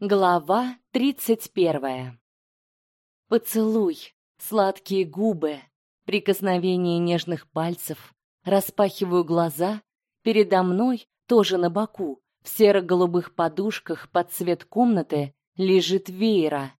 Глава тридцать первая. Поцелуй, сладкие губы, прикосновение нежных пальцев. Распахиваю глаза. Передо мной, тоже на боку, в серо-голубых подушках под цвет комнаты, лежит Вейра.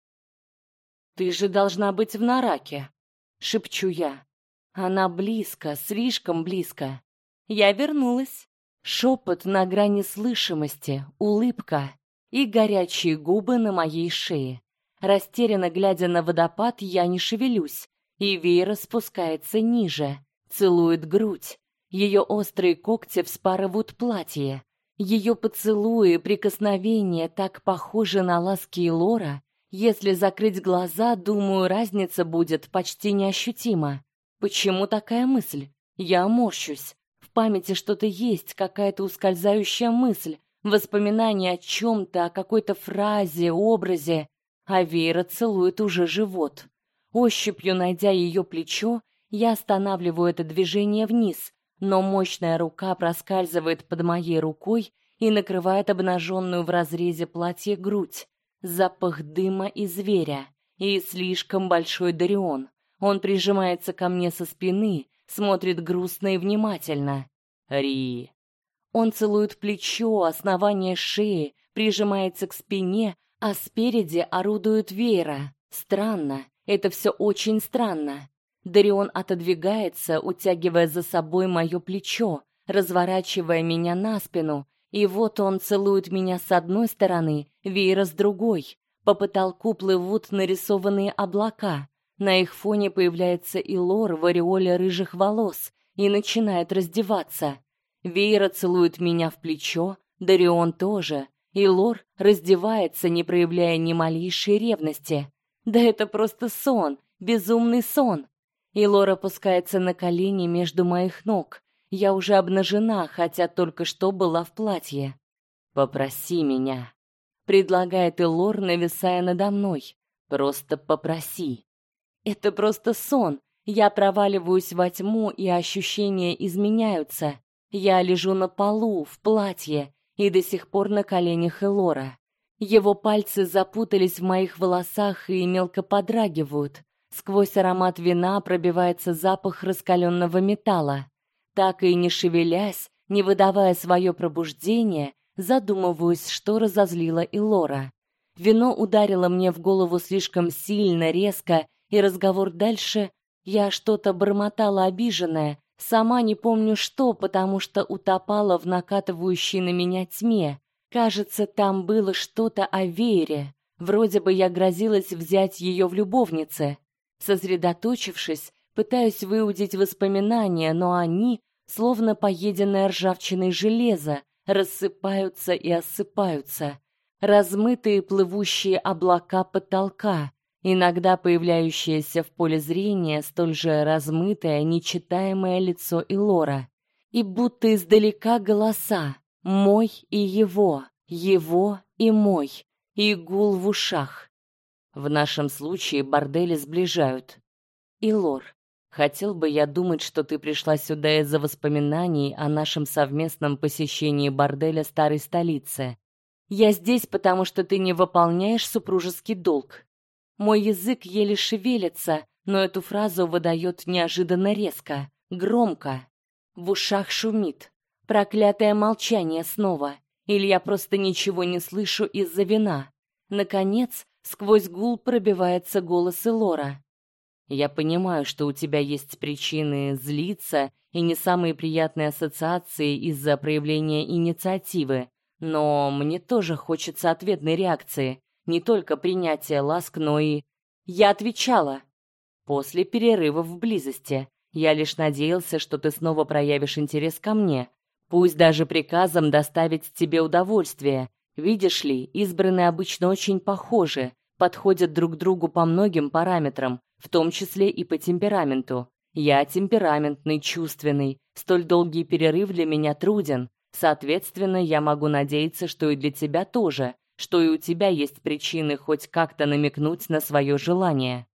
«Ты же должна быть в Нараке», — шепчу я. Она близко, слишком близко. Я вернулась. Шепот на грани слышимости, улыбка и горячие губы на моей шее. Растерянно глядя на водопад, я не шевелюсь, и Вера спускается ниже, целует грудь. Ее острые когти вспарывают платье. Ее поцелуи и прикосновения так похожи на ласки Лора. Если закрыть глаза, думаю, разница будет почти неощутима. Почему такая мысль? Я морщусь. В памяти что-то есть, какая-то ускользающая мысль, Воспоминание о чем-то, о какой-то фразе, образе. А Вера целует уже живот. Ощупью найдя ее плечо, я останавливаю это движение вниз, но мощная рука проскальзывает под моей рукой и накрывает обнаженную в разрезе платья грудь. Запах дыма и зверя. И слишком большой Дарион. Он прижимается ко мне со спины, смотрит грустно и внимательно. «Ри, он целует плечо, основание шеи, прижимается к спине, а спереди орудует веера. Странно, это все очень странно. Дарион отодвигается, утягивая за собой мое плечо, разворачивая меня на спину, и вот он целует меня с одной стороны, веера с другой. По потолку плывут нарисованные облака. На их фоне появляется Илор в ореоле рыжих волос и начинает раздеваться. Вейра целует меня в плечо, Дарион тоже, и Лор раздевается, не проявляя ни малейшей ревности. Да это просто сон, безумный сон. И Лор опускается на колени между моих ног. Я уже обнажена, хотя только что была в платье. Попроси меня, предлагает Илор, нависая надо мной. Просто попроси. Это просто сон. Я проваливаюсь во тьму, и ощущения изменяются. Я лежу на полу в платье и до сих пор на коленях Элора. Его пальцы запутались в моих волосах и мелко подрагивают. Сквозь аромат вина пробивается запах раскаленного металла. Так и не шевелясь, не выдавая свое пробуждение, задумываюсь, что разозлило Илора. Вино ударило мне в голову слишком сильно, резко, и разговор дальше я что-то бормотала обиженное, Сама не помню что, потому что утопала в накатывающей на меня тьме. Кажется, там было что-то о Вере. Вроде бы я грозилась взять ее в любовнице. Сосредоточившись, пытаюсь выудить воспоминания, но они, словно поеденное ржавчиной железо, рассыпаются и осыпаются. Размытые плывущие облака потолка, иногда появляющееся в поле зрения столь же размытое, нечитаемое лицо Илора, и будто издалека голоса: мой и его, его и мой, и гул в ушах. В нашем случае бордели сближают. Илор, хотел бы я думать, что ты пришла сюда из-за воспоминаний о нашем совместном посещении борделя старой столицы. Я здесь, потому что ты не выполняешь супружеский долг. Мой язык еле шевелится, но эту фразу выдает неожиданно резко, громко. В ушах шумит. Проклятое молчание снова. Или я просто ничего не слышу из-за вина. Наконец, сквозь гул пробивается голос Элора. Я понимаю, что у тебя есть причины злиться и не самые приятные ассоциации из-за проявления инициативы, но мне тоже хочется ответной реакции не только принятие ласк, но и... Я отвечала. После перерыва в близости. Я лишь надеялся, что ты снова проявишь интерес ко мне. Пусть даже приказом доставить тебе удовольствие. Видишь ли, избранные обычно очень похожи, подходят друг другу по многим параметрам, в том числе и по темпераменту. Я темпераментный, чувственный. Столь долгий перерыв для меня труден. Соответственно, я могу надеяться, что и для тебя тоже что и у тебя есть причины хоть как-то намекнуть на свое желание.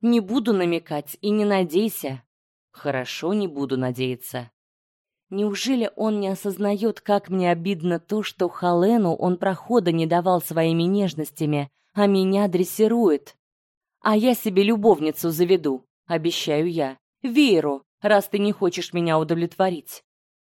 Не буду намекать и не надейся. Хорошо, не буду надеяться. Неужели он не осознает, как мне обидно то, что Халену он прохода не давал своими нежностями, а меня дрессирует? А я себе любовницу заведу, обещаю я. Веру, раз ты не хочешь меня удовлетворить.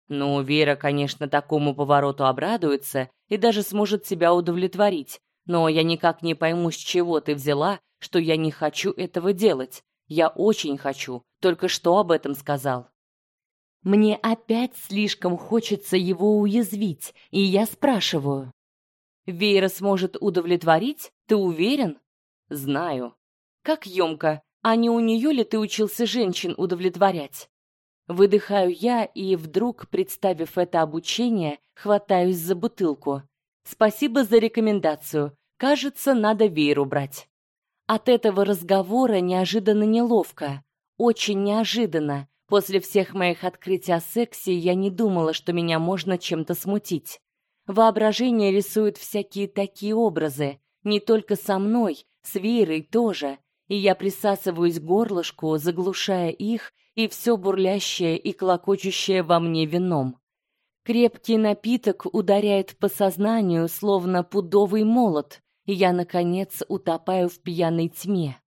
Ну, Вера, конечно, такому повороту обрадуется и даже сможет тебя удовлетворить. Но я никак не пойму, с чего ты взяла, что я не хочу этого делать. Я очень хочу, только что об этом сказал. Мне опять слишком хочется его уязвить, и я спрашиваю: "Вера сможет удовлетворить? Ты уверен?" "Знаю". "Как ёмко. А не у нее ли ты учился женщин удовлетворять?" Выдыхаю я и вдруг, представив это обучение, хватаюсь за бутылку. Спасибо за рекомендацию. Кажется, надо Веру брать. От этого разговора неожиданно неловко, очень неожиданно. После всех моих открытий о сексе я не думала, что меня можно чем-то смутить. Воображение рисует всякие такие образы, не только со мной, с Верой тоже, и я присасываюсь к горлышку, заглушая их и все бурлящее и клокочущее во мне вином. Крепкий напиток ударяет по сознанию, словно пудовый молот, и я наконец утопаю в пьяной тьме.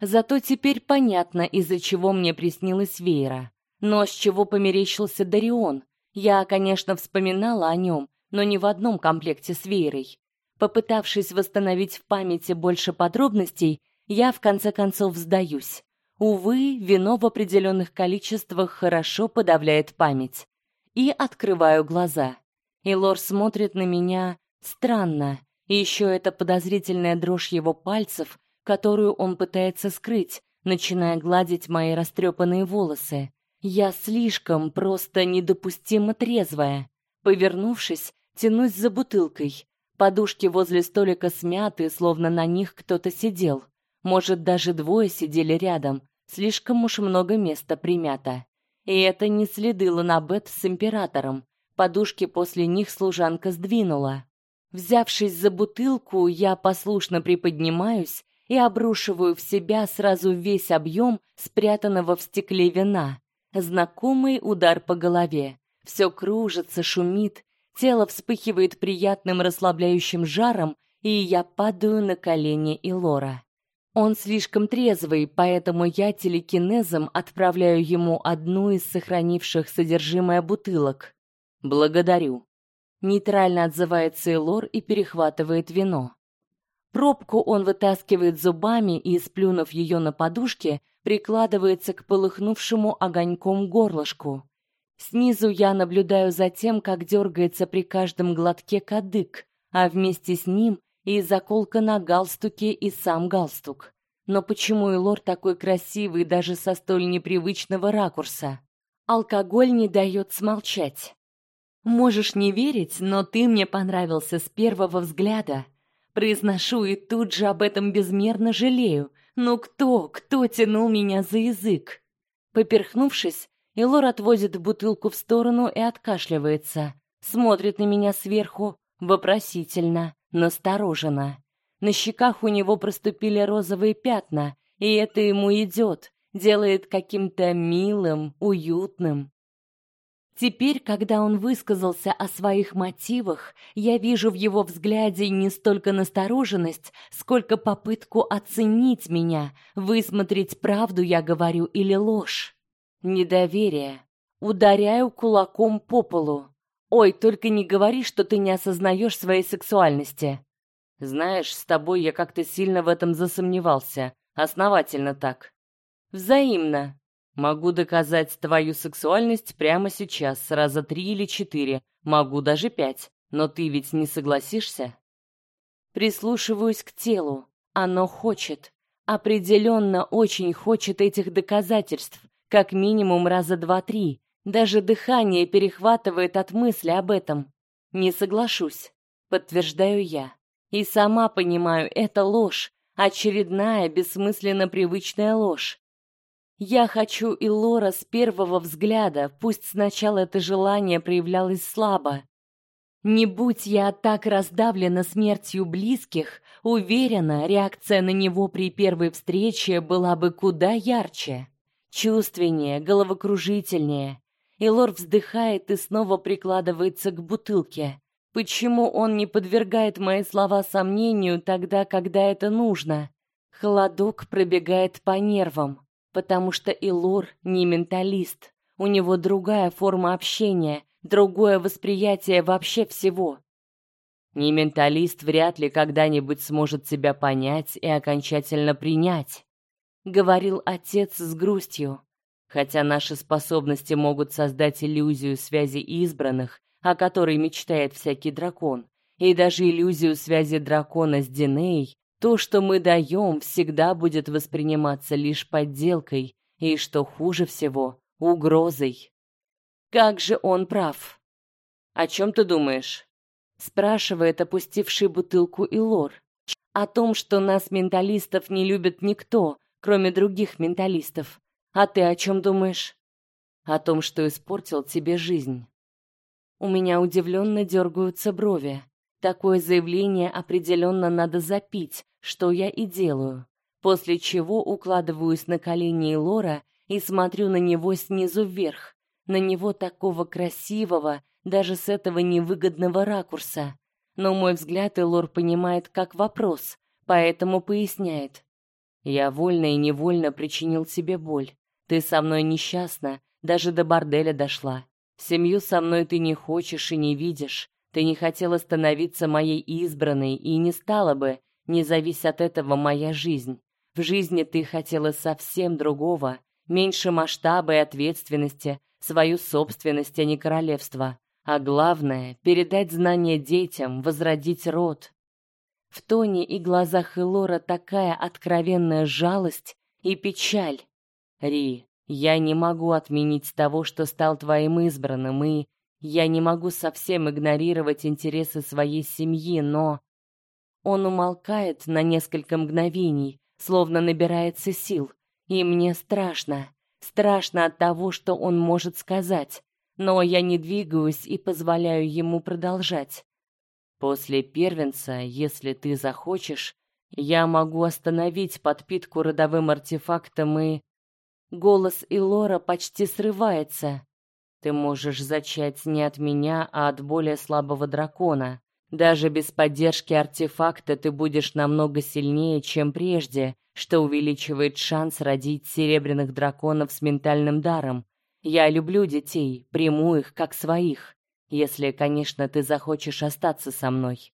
Зато теперь понятно, из-за чего мне приснилась Вейра. Но с чего померещился Дарион? Я, конечно, вспоминала о нем, но не в одном комплекте с Вейрой. Попытавшись восстановить в памяти больше подробностей, я в конце концов сдаюсь. Увы, вино в определенных количествах хорошо подавляет память. И открываю глаза. И Лор смотрит на меня странно. И еще эта подозрительная дрожь его пальцев, которую он пытается скрыть, начиная гладить мои растрепанные волосы. Я слишком просто недопустимо трезвая. Повернувшись, тянусь за бутылкой. Подушки возле столика смяты, словно на них кто-то сидел. Может, даже двое сидели рядом. Слишком уж много места примято. И это не следы Ланабет с императором. Подушки после них служанка сдвинула. Взявшись за бутылку, я послушно приподнимаюсь и обрушиваю в себя сразу весь объем спрятанного в стекле вина. Знакомый удар по голове. Все кружится, шумит, тело вспыхивает приятным расслабляющим жаром, и я падаю на колени Илора. Он слишком трезвый, поэтому я телекинезом отправляю ему одну из сохранивших содержимое бутылок. Благодарю. Нейтрально отзывается Илор и перехватывает вино. Пробку он вытаскивает зубами и, сплюнув ее на подушке, прикладывается к полыхнувшему огоньком горлышку. Снизу я наблюдаю за тем, как дергается при каждом глотке кадык, а вместе с ним и заколка на галстуке и сам галстук. Но почему Илор такой красивый даже со столь непривычного ракурса? Алкоголь не дает смолчать. Можешь не верить, но ты мне понравился с первого взгляда. Произношу и тут же об этом безмерно жалею. Но кто, кто тянул меня за язык? Поперхнувшись, Илор отводит бутылку в сторону и откашливается. Смотрит на меня сверху, вопросительно, настороженно. На щеках у него проступили розовые пятна, и это ему идет, делает каким-то милым, уютным. Теперь, когда он высказался о своих мотивах, я вижу в его взгляде не столько настороженность, сколько попытку оценить меня, высмотреть, правду я говорю или ложь. Недоверие. Ударяю кулаком по полу. Ой, только не говори, что ты не осознаешь своей сексуальности. Знаешь, с тобой я как-то сильно в этом засомневался, основательно так. Взаимно, Могу доказать твою сексуальность прямо сейчас, раза три или четыре, могу даже пять, но ты ведь не согласишься? Прислушиваюсь к телу. Оно хочет, определенно очень хочет этих доказательств, как минимум раза два-три. Даже дыхание перехватывает от мысли об этом. Не соглашусь, подтверждаю я. И сама понимаю, это ложь, очередная бессмысленно привычная ложь. Я хочу и Лора с первого взгляда, пусть сначала это желание проявлялось слабо. Не будь я так раздавлена смертью близких, уверена, реакция на него при первой встрече была бы куда ярче, чувственнее, головокружительнее. И Лор вздыхает и снова прикладывается к бутылке. Почему он не подвергает мои слова сомнению тогда, когда это нужно? Холодок пробегает по нервам, потому что Илор не менталист. У него другая форма общения, другое восприятие вообще всего. Не менталист вряд ли когда-нибудь сможет себя понять и окончательно принять, говорил отец с грустью. Хотя наши способности могут создать иллюзию связи избранных, о которой мечтает всякий дракон, и даже иллюзию связи дракона с Диней, то, что мы даем, всегда будет восприниматься лишь подделкой и, что хуже всего, угрозой. Как же он прав? О чем ты думаешь? спрашивает опустивший бутылку Илор. О том, что нас менталистов не любит никто, кроме других менталистов. А ты о чем думаешь? О том, что испортил тебе жизнь. У меня удивленно дергаются брови. Такое заявление определенно надо запить, что я и делаю. После чего укладываюсь на колени Лора и смотрю на него снизу вверх, на него такого красивого, даже с этого невыгодного ракурса. Но мой взгляд Элор понимает как вопрос, поэтому поясняет: "Я вольно и невольно причинил тебе боль. Ты со мной несчастна, даже до борделя дошла. Семью со мной ты не хочешь и не видишь. Ты не хотела становиться моей избранной и не стала бы, не завись от этого моя жизнь. В жизни ты хотела совсем другого, меньше масштаба и ответственности, свою собственность, а не королевство. А главное передать знания детям, возродить род. В тоне и глазах Элора такая откровенная жалость и печаль. Ри, я не могу отменить того, что стал твоим избранным, и я не могу совсем игнорировать интересы своей семьи, но он умолкает на несколько мгновений, словно набирается сил, и мне страшно, страшно от того, что он может сказать но я не двигаюсь и позволяю ему продолжать. После первенца, если ты захочешь, я могу остановить подпитку родовым артефактом и голос Илора почти срывается. Ты можешь зачать не от меня, а от более слабого дракона. Даже без поддержки артефакта ты будешь намного сильнее, чем прежде, что увеличивает шанс родить серебряных драконов с ментальным даром. Я люблю детей, приму их как своих, если, конечно, ты захочешь остаться со мной.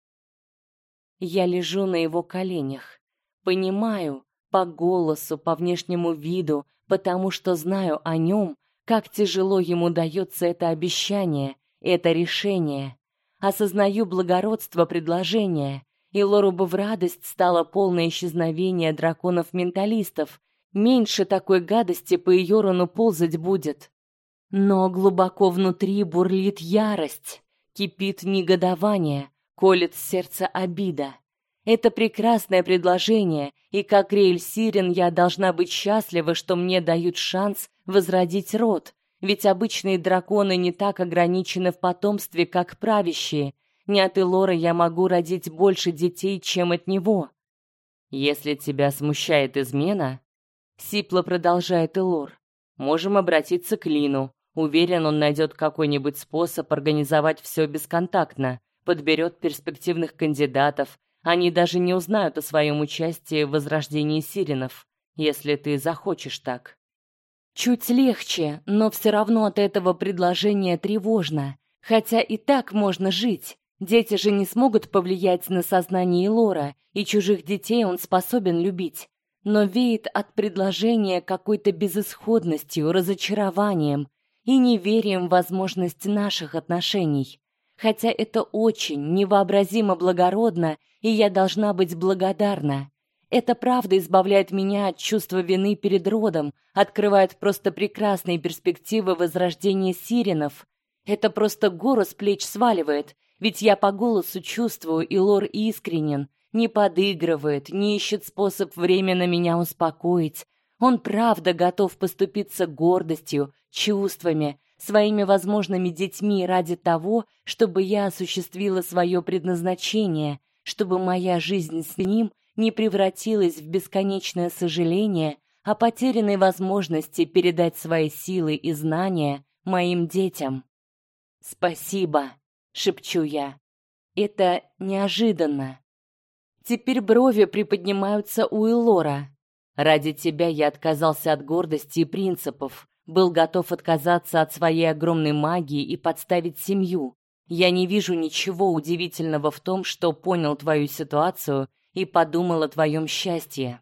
Я лежу на его коленях, понимаю по голосу, по внешнему виду, потому что знаю о нем, как тяжело ему дается это обещание, это решение. Осознаю благородство предложения, и Лору бы в радость стало полное исчезновение драконов-менталистов. Меньше такой гадости по Йорану ползать будет. Но глубоко внутри бурлит ярость, кипит негодование, колет сердце обида. Это прекрасное предложение, и как Рейль Сирен я должна быть счастлива, что мне дают шанс возродить род, ведь обычные драконы не так ограничены в потомстве, как правящие. Не от Элора я могу родить больше детей, чем от него. Если тебя смущает измена, сипло продолжает Элор, можем обратиться к Лину. Уверен, он найдет какой-нибудь способ организовать все бесконтактно, подберет перспективных кандидатов. Они даже не узнают о своем участии в возрождении сиренов, если ты захочешь так. Чуть легче, но все равно от этого предложения тревожно. Хотя и так можно жить. Дети же не смогут повлиять на сознание Лора, и чужих детей он способен любить. Но веет от предложения какой-то безысходностью, разочарованием, и неверием в возможность наших отношений. Хотя это очень невообразимо благородно, и я должна быть благодарна. Это правда избавляет меня от чувства вины перед родом, открывает просто прекрасные перспективы возрождения сиренов. Это просто гору с плеч сваливает, ведь я по голосу чувствую, и Лор искренен, не подыгрывает, не ищет способ временно меня успокоить, он правда готов поступиться гордостью, чувствами, своими возможными детьми ради того, чтобы я осуществила свое предназначение, чтобы моя жизнь с ним не превратилась в бесконечное сожаление о потерянной возможности передать свои силы и знания моим детям. Спасибо, шепчу я. Это неожиданно. Теперь брови приподнимаются у Элора. Ради тебя я отказался от гордости и принципов, был готов отказаться от своей огромной магии и подставить семью. Я не вижу ничего удивительного в том, что понял твою ситуацию и подумал о твоем счастье.